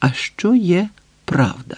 а що є правда.